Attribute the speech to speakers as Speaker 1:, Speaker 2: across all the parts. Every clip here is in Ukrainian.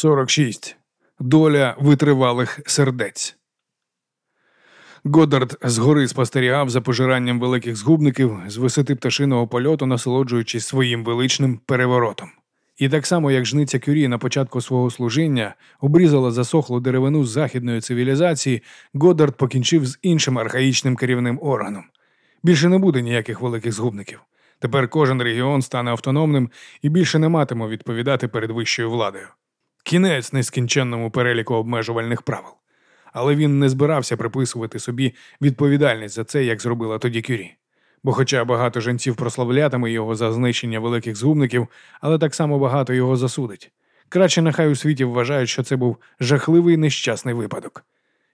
Speaker 1: 46. Доля витривалих сердець. Годард згори спостерігав за пожиранням великих згубників з висоти пташиного польоту, насолоджуючись своїм величним переворотом. І так само, як жниця Кюрі на початку свого служіння обрізала засохлу деревину з західної цивілізації, Годард покінчив з іншим архаїчним керівним органом. Більше не буде ніяких великих згубників. Тепер кожен регіон стане автономним і більше не матиме відповідати перед вищою владою. Кінець нескінченному переліку обмежувальних правил. Але він не збирався приписувати собі відповідальність за це, як зробила тоді Кюрі. Бо, хоча багато жінців прославлятиме його за знищення великих згубників, але так само багато його засудить. Краще нехай у світі вважають, що це був жахливий нещасний випадок.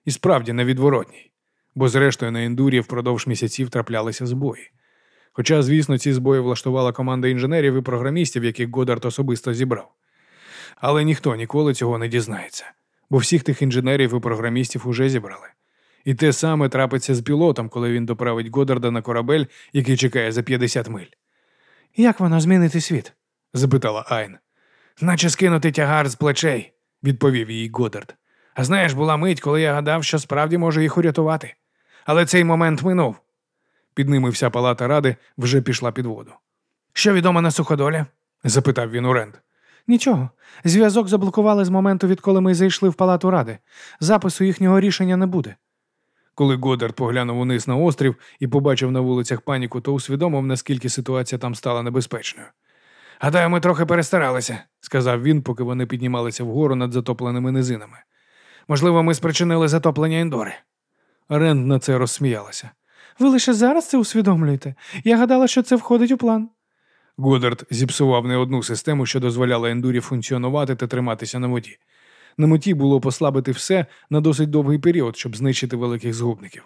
Speaker 1: І справді невідворотній, бо зрештою на ендурі впродовж місяців траплялися збої. Хоча, звісно, ці збої влаштувала команда інженерів і програмістів, яких Годард особисто зібрав. Але ніхто ніколи цього не дізнається, бо всіх тих інженерів і програмістів уже зібрали. І те саме трапиться з пілотом, коли він доправить Годарда на корабель, який чекає за 50 миль.
Speaker 2: Як воно змінити світ?
Speaker 1: запитала Айн.
Speaker 2: Наче скинути тягар з плечей,
Speaker 1: відповів їй Годард.
Speaker 2: А знаєш, була мить, коли я гадав, що справді можу їх урятувати. Але цей момент минув.
Speaker 1: Під ними вся палата ради вже пішла під воду.
Speaker 2: Що відомо на суходолі?
Speaker 1: запитав він у Ренд.
Speaker 2: Нічого. Зв'язок заблокували з моменту, відколи ми зайшли в палату ради. Запису їхнього рішення не буде.
Speaker 1: Коли Годард поглянув униз на острів і побачив на вулицях паніку, то усвідомив, наскільки ситуація там стала небезпечною.
Speaker 2: Гадаю, ми трохи перестаралися,
Speaker 1: сказав він, поки вони піднімалися вгору над затопленими низинами.
Speaker 2: Можливо, ми спричинили затоплення індори.
Speaker 1: Ренд на це розсміялася.
Speaker 2: Ви лише зараз це усвідомлюєте. Я гадала, що це входить у план.
Speaker 1: Годард зіпсував не одну систему, що дозволяла ендурі функціонувати та триматися на воді. На меті було послабити все на досить довгий період, щоб знищити великих згубників.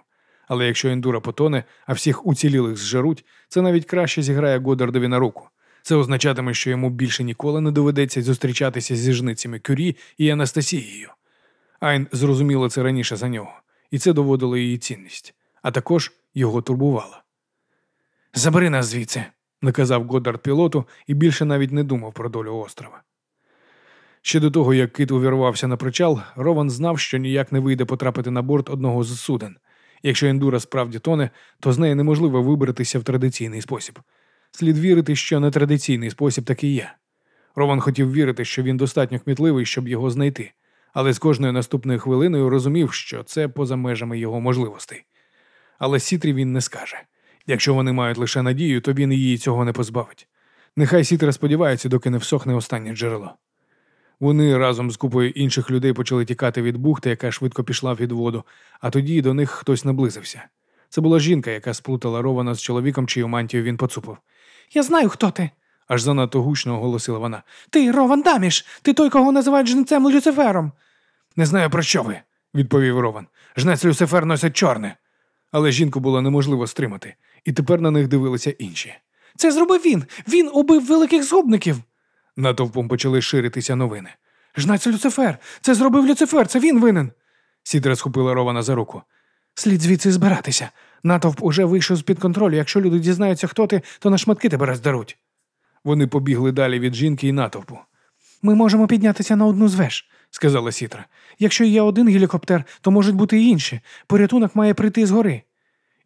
Speaker 1: Але якщо ендура потоне, а всіх уцілілих зжеруть, це навіть краще зіграє Годардові на руку. Це означатиме, що йому більше ніколи не доведеться зустрічатися зі жницями Кюрі і Анастасією. Айн зрозуміла це раніше за нього, і це доводило її цінність, а також його турбувало.
Speaker 2: Забери нас звідси,
Speaker 1: наказав Годдард пілоту і більше навіть не думав про долю острова. Ще до того, як кит увірвався на причал, Рован знав, що ніяк не вийде потрапити на борт одного з суден. Якщо ендура справді тоне, то з неї неможливо вибратися в традиційний спосіб. Слід вірити, що нетрадиційний спосіб такий є. Рован хотів вірити, що він достатньо кмітливий, щоб його знайти, але з кожною наступною хвилиною розумів, що це поза межами його можливостей. Але Сітрі він не скаже. Якщо вони мають лише надію, то він її цього не позбавить. Нехай Сітра сподівається, доки не всохне останнє джерело. Вони разом з купою інших людей почали тікати від бухти, яка швидко пішла від воду, а тоді до них хтось наблизився. Це була жінка, яка сплутала Рована з чоловіком, чию мантію він поцупив.
Speaker 2: Я знаю, хто ти.
Speaker 1: аж занадто гучно оголосила вона.
Speaker 2: Ти Рован Даміш, ти той, кого називають жнецем Люцифером.
Speaker 1: Не знаю, про що ви, відповів Рован. Жнець Люцифер носить чорне. Але жінку було неможливо стримати, і тепер на них дивилися інші.
Speaker 2: Це зробив він. Він убив великих згубників.
Speaker 1: Натовпом почали ширитися новини.
Speaker 2: Жнець Люцифер, це зробив Люцифер, це він винен.
Speaker 1: Сідра схопила Рована за руку.
Speaker 2: Слід звідси збиратися. Натовп уже вийшов з під контролю. Якщо люди дізнаються, хто ти, то на шматки тебе роздаруть.
Speaker 1: Вони побігли далі від жінки і натовпу.
Speaker 2: Ми можемо піднятися на одну з веж, сказала Сітра. Якщо є один гелікоптер, то можуть бути й інші. Порятунок має прийти згори.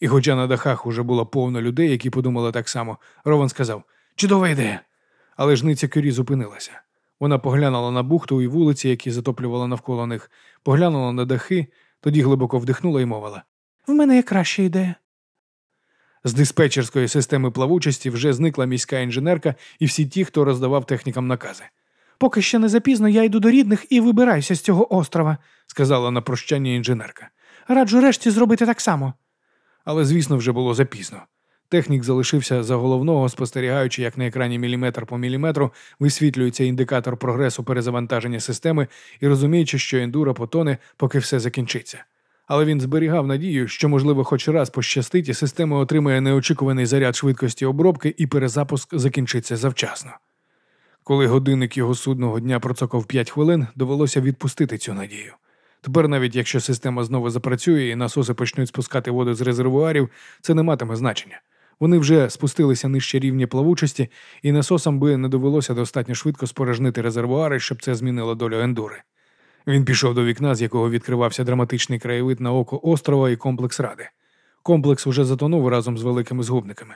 Speaker 1: І хоча на дахах уже було повно людей, які подумали так само, Рован сказав Чудова ідея. Але жниця Кюрі зупинилася. Вона поглянула на бухту і вулиці, які затоплювали навколо них, поглянула на дахи, тоді глибоко вдихнула і мовила
Speaker 2: В мене є краща ідея.
Speaker 1: З диспетчерської системи плавучості вже зникла міська інженерка і всі ті, хто роздавав технікам накази.
Speaker 2: Поки ще не запізно, я йду до рідних і вибираюся з цього острова,
Speaker 1: сказала на прощання інженерка.
Speaker 2: Раджу решті зробити так само.
Speaker 1: Але, звісно, вже було запізно. Технік залишився за головного, спостерігаючи, як на екрані міліметр по міліметру висвітлюється індикатор прогресу перезавантаження системи і розуміючи, що ендура потоне, поки все закінчиться. Але він зберігав надію, що, можливо, хоч раз пощастить, і система отримає неочікуваний заряд швидкості обробки, і перезапуск закінчиться завчасно. Коли годинник його судного дня процокав 5 хвилин, довелося відпустити цю надію. Тепер, навіть якщо система знову запрацює і насоси почнуть спускати воду з резервуарів, це не матиме значення. Вони вже спустилися нижче рівня плавучості, і насосам би не довелося достатньо швидко спорожнити резервуари, щоб це змінило долю ендури. Він пішов до вікна, з якого відкривався драматичний краєвид на око острова і комплекс ради. Комплекс уже затонув разом з великими згубниками.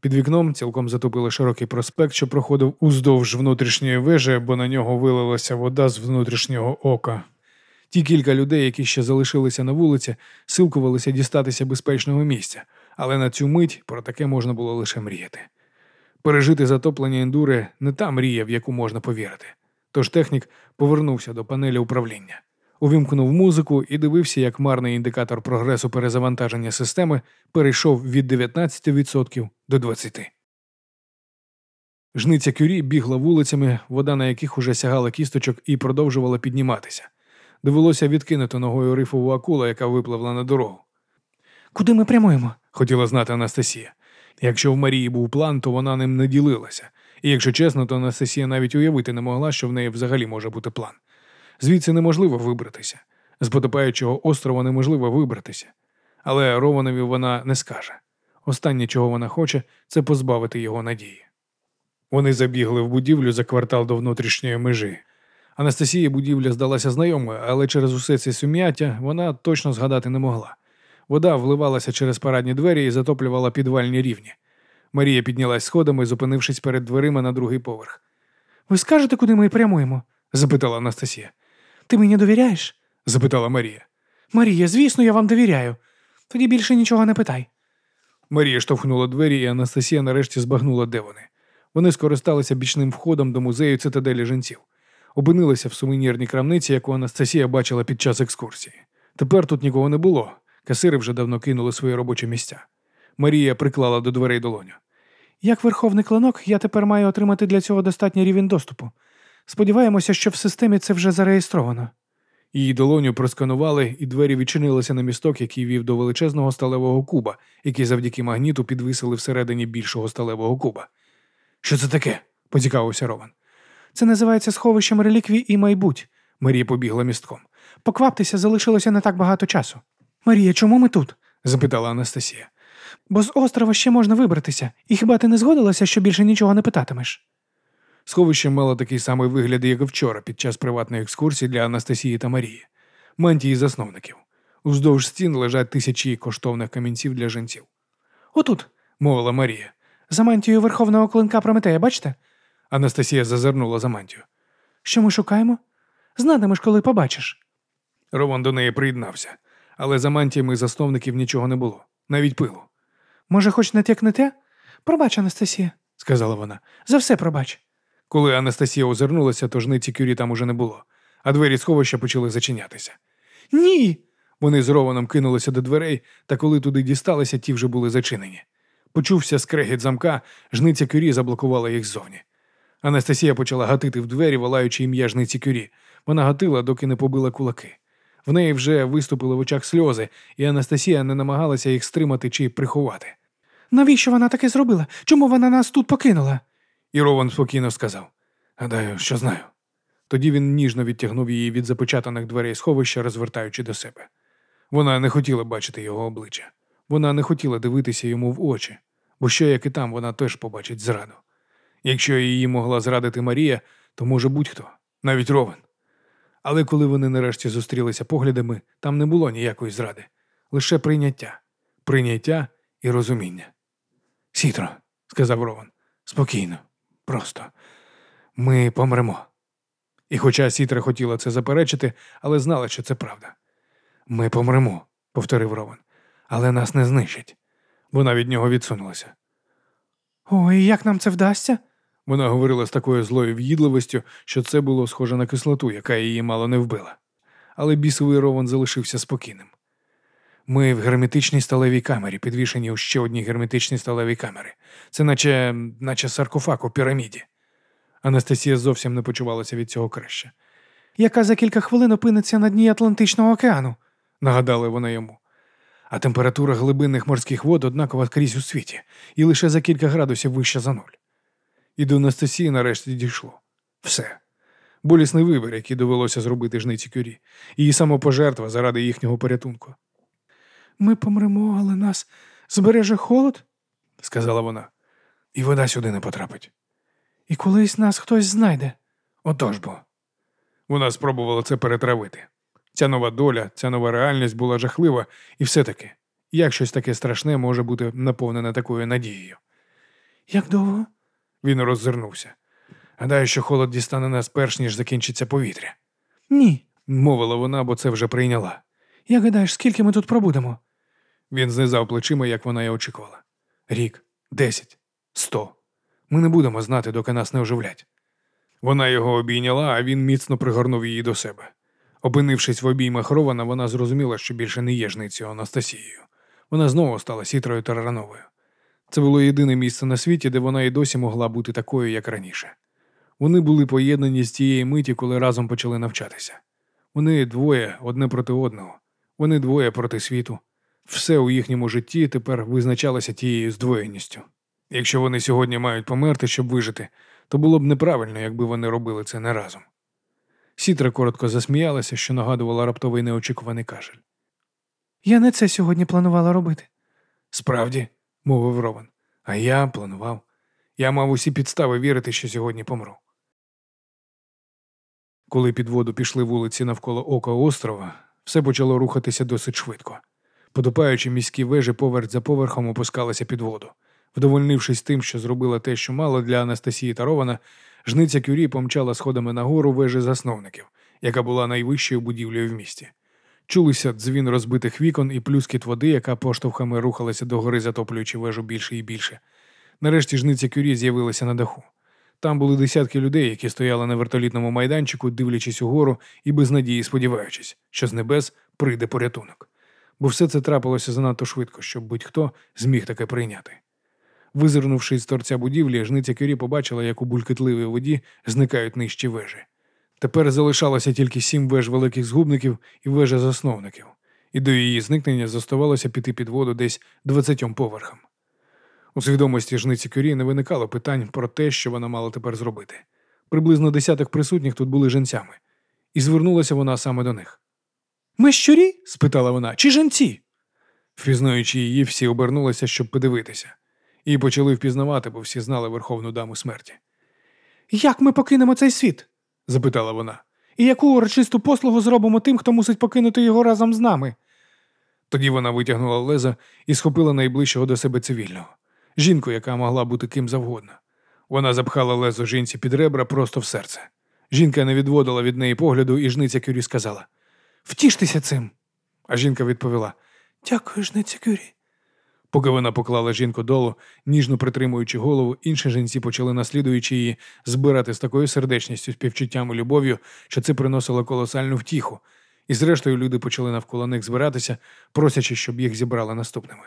Speaker 1: Під вікном цілком затопили широкий проспект, що проходив уздовж внутрішньої вежі, бо на нього вилилася вода з внутрішнього ока. Ті кілька людей, які ще залишилися на вулиці, силкувалися дістатися безпечного місця, але на цю мить про таке можна було лише мріяти. Пережити затоплення ендури не та мрія, в яку можна повірити. Тож технік повернувся до панелі управління, увімкнув музику і дивився, як марний індикатор прогресу перезавантаження системи перейшов від 19% до 20%. Жниця кюрі бігла вулицями, вода на яких уже сягала кісточок і продовжувала підніматися. Довелося відкинути ногою рифову акулу, яка випливла на дорогу.
Speaker 2: Куди ми прямуємо?
Speaker 1: Хотіла знати Анастасія. Якщо в Марії був план, то вона ним не ділилася. І якщо чесно, то Анастасія навіть уявити не могла, що в неї взагалі може бути план. Звідси неможливо вибратися. З потопаючого острова неможливо вибратися. Але Рованові вона не скаже. Останнє, чого вона хоче, це позбавити його надії. Вони забігли в будівлю за квартал до внутрішньої межі. Анастасії будівля здалася знайомою, але через усе це сум'яття вона точно згадати не могла. Вода вливалася через парадні двері і затоплювала підвальні рівні. Марія піднялась сходами, зупинившись перед дверима на другий поверх.
Speaker 2: Ви скажете, куди ми прямуємо?
Speaker 1: запитала Анастасія.
Speaker 2: Ти мені довіряєш?
Speaker 1: запитала Марія.
Speaker 2: Марія, звісно, я вам довіряю. Тоді більше нічого не питай.
Speaker 1: Марія штовхнула двері, і Анастасія нарешті збагнула, де вони. Вони скористалися бічним входом до музею цитаделі жінців. Опинилися в сувенірній крамниці, яку Анастасія бачила під час екскурсії. Тепер тут нікого не було. Касири вже давно кинули свої робочі місця. Марія приклала до дверей долоню.
Speaker 2: Як верховний клинок, я тепер маю отримати для цього достатній рівень доступу. Сподіваємося, що в системі це вже зареєстровано.
Speaker 1: Її долоню просканували, і двері відчинилися на місток, який вів до величезного сталевого куба, який завдяки магніту підвисили всередині більшого сталевого куба. Що це таке? поцікавився Роман.
Speaker 2: Це називається сховищем реліквій і майбуть.
Speaker 1: Марія побігла містком.
Speaker 2: Покваптеся, залишилося не так багато часу. Марія, чому ми тут?
Speaker 1: запитала Анастасія.
Speaker 2: Бо з острова ще можна вибратися, і хіба ти не згодилася, що більше нічого не питатимеш?
Speaker 1: Сховище мало такий самий вигляд, як і вчора, під час приватної екскурсії для Анастасії та Марії, мантії засновників. Уздовж стін лежать тисячі коштовних камінців для жінців.
Speaker 2: Отут,
Speaker 1: мовила Марія.
Speaker 2: За мантією верховного клинка Прометея, бачите?
Speaker 1: Анастасія зазирнула за мантію.
Speaker 2: Що ми шукаємо? Знатимеш, коли побачиш.
Speaker 1: Роман до неї приєднався, але за мантіями засновників нічого не було, навіть пилу.
Speaker 2: Може, хоч натякнете? Пробач, Анастасія,
Speaker 1: сказала вона.
Speaker 2: За все пробач.
Speaker 1: Коли Анастасія озирнулася, то жниці кюрі там уже не було, а двері сховища почали зачинятися.
Speaker 2: Ні.
Speaker 1: Вони з Рованом кинулися до дверей, та коли туди дісталися, ті вже були зачинені. Почувся скрегіт замка, жниця кюрі заблокувала їх ззовні. Анастасія почала гатити в двері, волаючи ім'я жниці кюрі. Вона гатила, доки не побила кулаки. В неї вже виступили в очах сльози, і Анастасія не намагалася їх стримати чи приховати.
Speaker 2: Навіщо вона таке зробила? Чому вона нас тут покинула?
Speaker 1: І Рован спокійно сказав Гадаю, що знаю. Тоді він ніжно відтягнув її від запечатаних дверей сховища, розвертаючи до себе. Вона не хотіла бачити його обличчя. Вона не хотіла дивитися йому в очі, бо що як і там вона теж побачить зраду. Якщо її могла зрадити Марія, то може будь-хто, навіть Ровен. Але коли вони нарешті зустрілися поглядами, там не було ніякої зради, лише прийняття, прийняття і розуміння. Сітро, сказав Рован, спокійно, просто ми помремо. І хоча Сітра хотіла це заперечити, але знала, що це правда. Ми помремо, повторив Рован, але нас не знищать. Вона від нього відсунулася.
Speaker 2: Ой, як нам це вдасться?
Speaker 1: Вона говорила з такою злою в'їдливостю, що це було схоже на кислоту, яка її мало не вбила. Але бісовий Рован залишився спокійним. Ми в герметичній сталевій камері, підвішені у ще одній герметичній сталевій камері. Це наче наче саркофаг у піраміді. Анастасія зовсім не почувалася від цього краще.
Speaker 2: Яка за кілька хвилин опиниться на дні Атлантичного океану,
Speaker 1: нагадали вона йому. А температура глибинних морських вод однакова скрізь у світі, і лише за кілька градусів вища за нуль. І до Анастасії нарешті дійшло. Все. Болісний вибір, який довелося зробити жниці кюрі, її самопожертва заради їхнього порятунку.
Speaker 2: Ми помремо, але нас збереже холод?
Speaker 1: сказала вона. І вода сюди не потрапить.
Speaker 2: І колись нас хтось знайде.
Speaker 1: Отож бо. Вона спробувала це перетравити. Ця нова доля, ця нова реальність була жахлива, і все-таки, як щось таке страшне може бути наповнене такою надією.
Speaker 2: Як довго?
Speaker 1: Він роззирнувся. Гадаю, що холод дістане нас перш ніж закінчиться повітря,
Speaker 2: Ні.
Speaker 1: мовила вона, бо це вже прийняла.
Speaker 2: Як гадаєш, скільки ми тут пробудемо?
Speaker 1: Він знизав плечима, як вона й очікувала. Рік, десять, сто. Ми не будемо знати, доки нас не оживлять. Вона його обійняла, а він міцно пригорнув її до себе. Опинившись в обіймах Рована, вона зрозуміла, що більше не є жницею Анастасією. Вона знову стала сітрою Тарарановою. Це було єдине місце на світі, де вона і досі могла бути такою, як раніше. Вони були поєднані з тієї миті, коли разом почали навчатися. Вони двоє одне проти одного, вони двоє проти світу. Все у їхньому житті тепер визначалося тією здвоєністю. Якщо вони сьогодні мають померти, щоб вижити, то було б неправильно, якби вони робили це не разом. Сітра коротко засміялася, що нагадувала раптовий неочікуваний кашель.
Speaker 2: Я не це сьогодні планувала робити.
Speaker 1: Справді, мовив Рован, а я планував. Я мав усі підстави вірити, що сьогодні помру. Коли під воду пішли вулиці навколо ока острова, все почало рухатися досить швидко. Потопаючи міські вежі поверх за поверхом опускалися під воду. Вдовольнившись тим, що зробила те, що мало для Анастасії та Рована, жниця Кюрі помчала сходами нагору вежі засновників, яка була найвищою будівлею в місті. Чулися дзвін розбитих вікон і плюскіт води, яка поштовхами рухалася догори, затоплюючи вежу більше і більше. Нарешті жниця Кюрі з'явилася на даху. Там були десятки людей, які стояли на вертолітному майданчику, дивлячись угору і без надії сподіваючись, що з небес прийде порятунок. Бо все це трапилося занадто швидко, щоб будь-хто зміг таке прийняти. Визирнувши з торця будівлі, жниця Кюрі побачила, як у булькетливій воді зникають нижчі вежі. Тепер залишалося тільки сім веж великих згубників і вежа засновників, і до її зникнення зоставалося піти під воду десь двадцятьом поверхам. У свідомості жниці Кюрі не виникало питань про те, що вона мала тепер зробити. Приблизно десяток присутніх тут були женцями, і звернулася вона саме до них.
Speaker 2: Ми щурі?
Speaker 1: спитала вона, чи женці? Впізнаючи її, всі обернулися, щоб подивитися, і почали впізнавати, бо всі знали Верховну даму смерті.
Speaker 2: Як ми покинемо цей світ?
Speaker 1: запитала вона.
Speaker 2: І яку урочисту послугу зробимо тим, хто мусить покинути його разом з нами?
Speaker 1: Тоді вона витягнула леза і схопила найближчого до себе цивільного жінку, яка могла бути ким завгодно. Вона запхала лезо жінці під ребра просто в серце. Жінка не відводила від неї погляду, і жниця Кюрі сказала
Speaker 2: Втіштеся цим.
Speaker 1: А жінка відповіла
Speaker 2: Дякую, жниця Кюрі.
Speaker 1: Поки вона поклала жінку долу, ніжно притримуючи голову, інші жінці почали, наслідуючи її, збирати з такою сердечністю, співчуттям і любов'ю, що це приносило колосальну втіху, і зрештою люди почали навколо них збиратися, просячи, щоб їх зібрали наступними.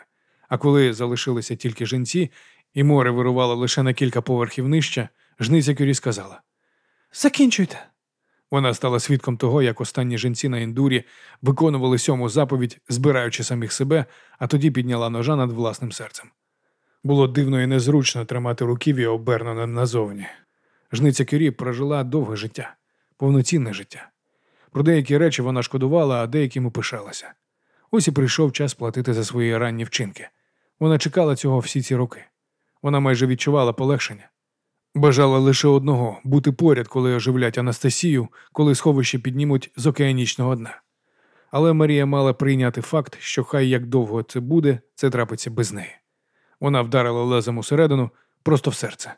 Speaker 1: А коли залишилися тільки жінці, і море вирувало лише на кілька поверхів нижче, жниця Кюрі сказала.
Speaker 2: Закінчуйте.
Speaker 1: Вона стала свідком того, як останні жінці на індурі виконували сьому заповідь, збираючи самих себе, а тоді підняла ножа над власним серцем. Було дивно і незручно тримати руків'я оберненим назовні. Жниця Кюрі прожила довге життя, повноцінне життя. Про деякі речі вона шкодувала, а деякими пишалася. Ось і прийшов час платити за свої ранні вчинки. Вона чекала цього всі ці роки. Вона майже відчувала полегшення. Бажала лише одного бути поряд, коли оживлять Анастасію, коли сховище піднімуть з океанічного дна. Але Марія мала прийняти факт, що хай як довго це буде, це трапиться без неї. Вона вдарила лезом усередину, просто в серце.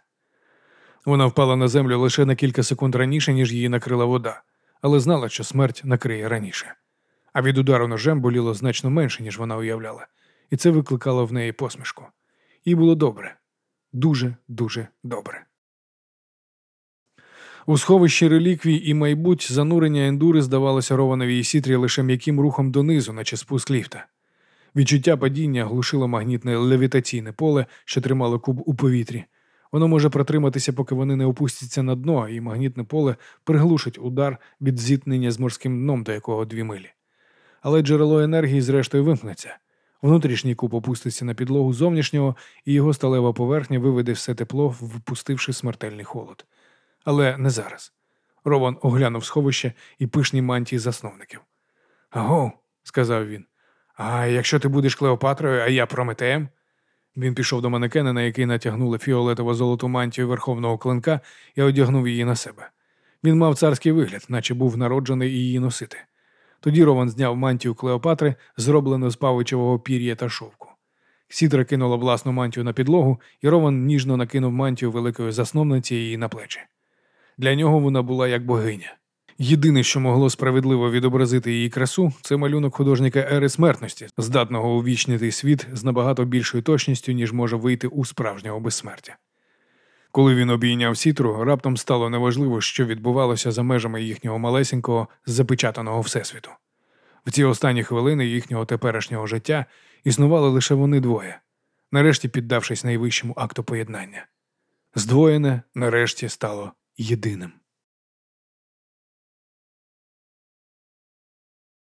Speaker 1: Вона впала на землю лише на кілька секунд раніше, ніж її накрила вода, але знала, що смерть накриє раніше. А від удару ножем боліло значно менше, ніж вона уявляла, і це викликало в неї посмішку. Їй було добре, дуже, дуже добре. У сховищі реліквій і майбуть занурення ендури здавалося Ровановій сітрі лише м'яким рухом донизу, наче спуск ліфта. Відчуття падіння глушило магнітне левітаційне поле, що тримало куб у повітрі. Воно може протриматися, поки вони не опустяться на дно, і магнітне поле приглушить удар від зіткнення з морським дном, до якого дві милі. Але джерело енергії, зрештою, вимкнеться. Внутрішній куб опуститься на підлогу зовнішнього, і його сталева поверхня виведе все тепло, впустивши смертельний холод. Але не зараз. Рован оглянув сховище і пишні мантії засновників. Аго, сказав він. А якщо ти будеш Клеопатрою, а я Прометеєм? Він пішов до манекена, на який натягнули фіолетово золоту мантію верховного клинка і одягнув її на себе. Він мав царський вигляд, наче був народжений її носити. Тоді Рован зняв мантію Клеопатри, зроблену з павичевого пір'я та шовку. Сідра кинула власну мантію на підлогу, і Рован ніжно накинув мантію великої засновниці її на плечі. Для нього вона була як богиня. Єдине, що могло справедливо відобразити її красу, це малюнок художника ери смертності, здатного увічнити світ з набагато більшою точністю, ніж може вийти у справжнього безсмертя. Коли він обійняв сітру, раптом стало неважливо, що відбувалося за межами їхнього малесенького, запечатаного всесвіту. В ці останні хвилини їхнього теперішнього життя існували лише вони двоє, нарешті піддавшись найвищому акту поєднання. Здвоєне нарешті стало єдиним.